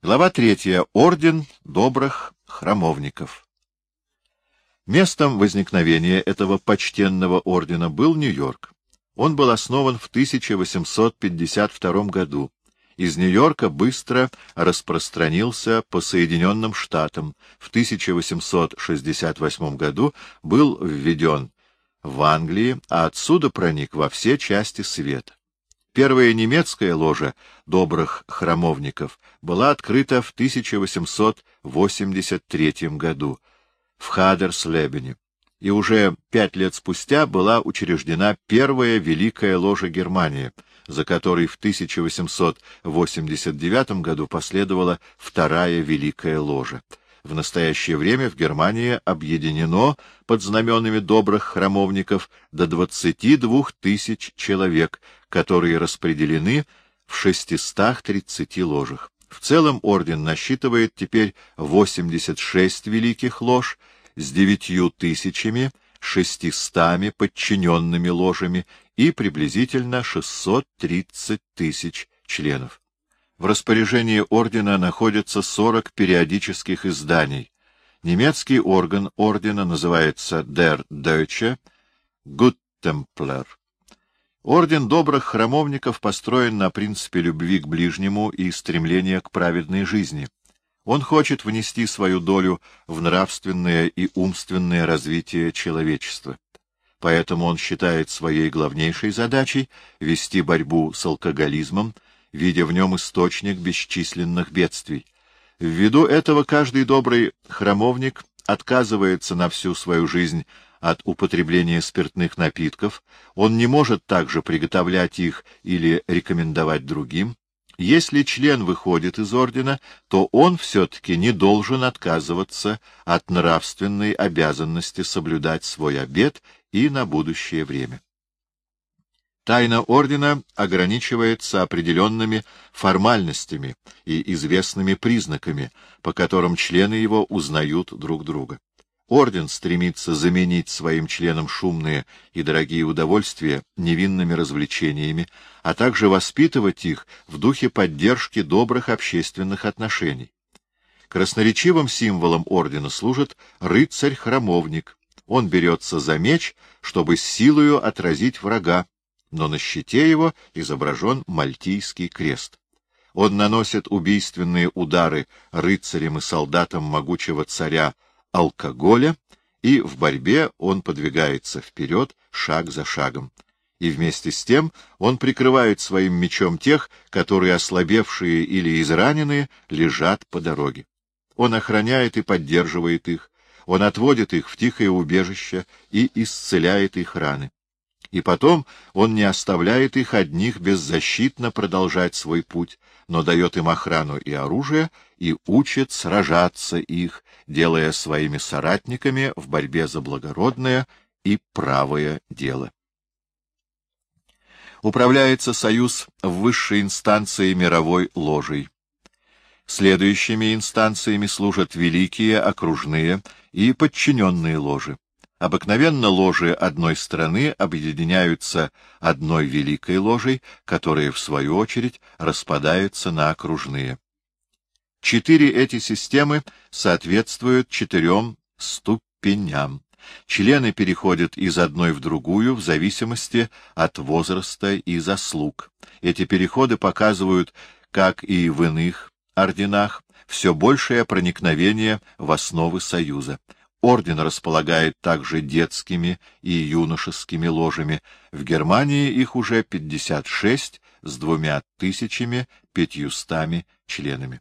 Глава третья. Орден добрых храмовников. Местом возникновения этого почтенного ордена был Нью-Йорк. Он был основан в 1852 году. Из Нью-Йорка быстро распространился по Соединенным Штатам. В 1868 году был введен в Англии, а отсюда проник во все части света. Первая немецкая ложа добрых храмовников была открыта в 1883 году в Хадерслебене, и уже пять лет спустя была учреждена первая Великая ложа Германии, за которой в 1889 году последовала вторая Великая ложа. В настоящее время в Германии объединено под знаменами добрых храмовников до 22 тысяч человек, которые распределены в 630 ложах. В целом орден насчитывает теперь 86 великих лож с 9 тысячами 600 подчиненными ложами и приблизительно 630 тысяч членов. В распоряжении ордена находятся 40 периодических изданий. Немецкий орган ордена называется Der Deutsche Guttempler. Орден добрых храмовников построен на принципе любви к ближнему и стремления к праведной жизни. Он хочет внести свою долю в нравственное и умственное развитие человечества. Поэтому он считает своей главнейшей задачей вести борьбу с алкоголизмом, видя в нем источник бесчисленных бедствий. Ввиду этого каждый добрый храмовник отказывается на всю свою жизнь от употребления спиртных напитков, он не может также приготовлять их или рекомендовать другим. Если член выходит из ордена, то он все-таки не должен отказываться от нравственной обязанности соблюдать свой обет и на будущее время. Тайна ордена ограничивается определенными формальностями и известными признаками, по которым члены его узнают друг друга. Орден стремится заменить своим членам шумные и дорогие удовольствия невинными развлечениями, а также воспитывать их в духе поддержки добрых общественных отношений. Красноречивым символом ордена служит рыцарь-храмовник. Он берется за меч, чтобы силою отразить врага, но на щите его изображен мальтийский крест. Он наносит убийственные удары рыцарям и солдатам могучего царя алкоголя, и в борьбе он подвигается вперед шаг за шагом. И вместе с тем он прикрывает своим мечом тех, которые, ослабевшие или израненные, лежат по дороге. Он охраняет и поддерживает их, он отводит их в тихое убежище и исцеляет их раны и потом он не оставляет их одних беззащитно продолжать свой путь, но дает им охрану и оружие и учит сражаться их, делая своими соратниками в борьбе за благородное и правое дело. Управляется союз в высшей инстанции мировой ложей. Следующими инстанциями служат великие, окружные и подчиненные ложи. Обыкновенно ложи одной страны объединяются одной великой ложей, которая, в свою очередь, распадается на окружные. Четыре эти системы соответствуют четырем ступеням. Члены переходят из одной в другую в зависимости от возраста и заслуг. Эти переходы показывают, как и в иных орденах, все большее проникновение в основы Союза. Орден располагает также детскими и юношескими ложами. В Германии их уже 56 с двумя тысячами пятьюстами членами.